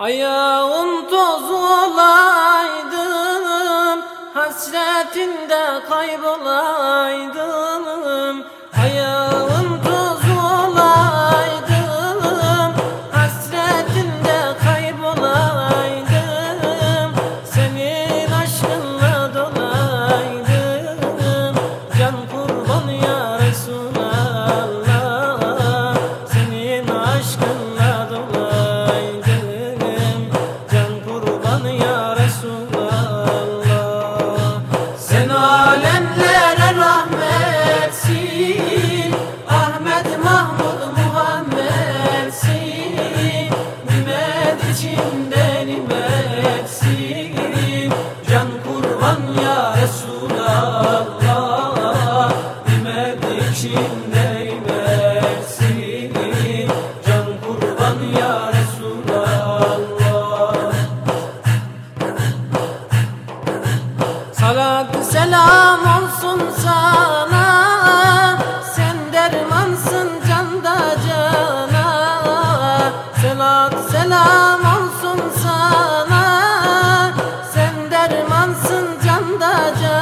Ayağım toz olaydım Hasretinde kaybolaydım ya Resulallah ya Resulallah? Salat selam olsun sana Sen dermansın da can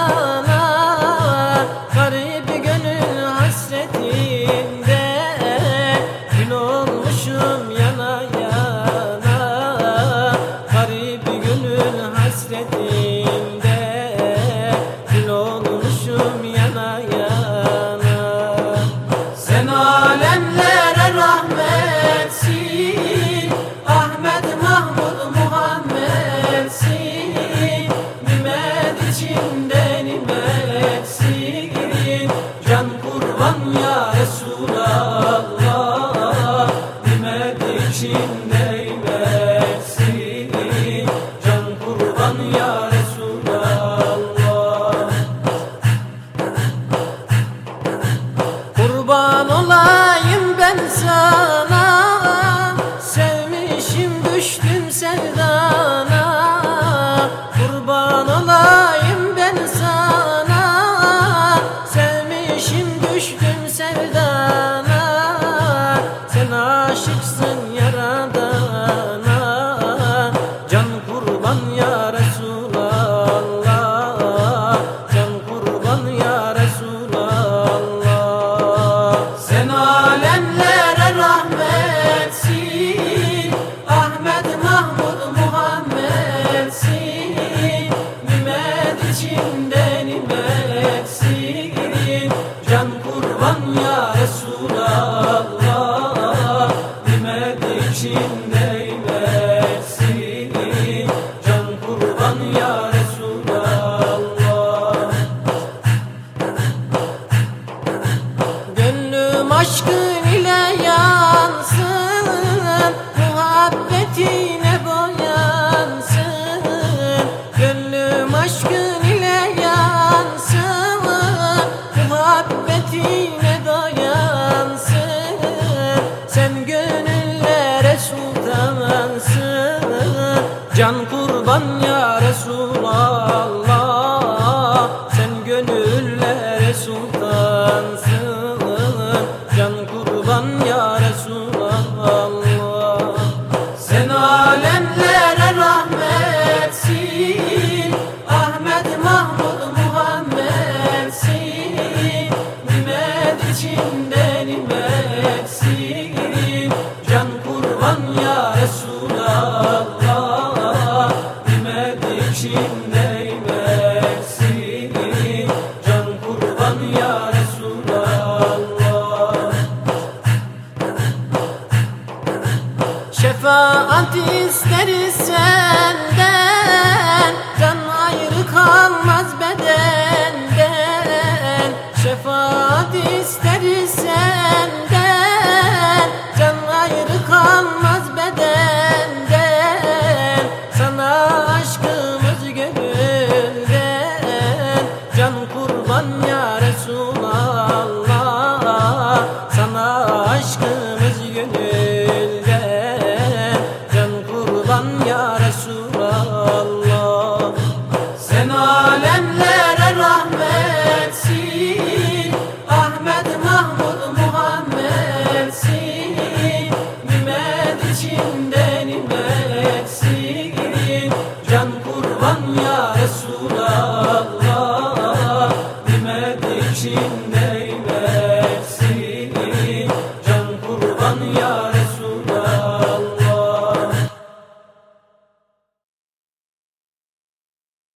Nimet içinde nimetsin Can kurban ya Resulallah Nimet içinde nimetsin Can kurban ya Resulallah. Kurban olayım İçinde nimetsin Can kurban ya Resulallah. Nimet nimetsin Can kurban ya Resulallah. Gönlüm aşkın aşkın ile yansın Muhabbetine doyansın Sen gönüllere sultansın Can kurban Resulallah Nimet içinde nimetsin Can kurban ya Resulallah Şefaat isteriz senden Can ayrı kalmaz bedenden elinden ben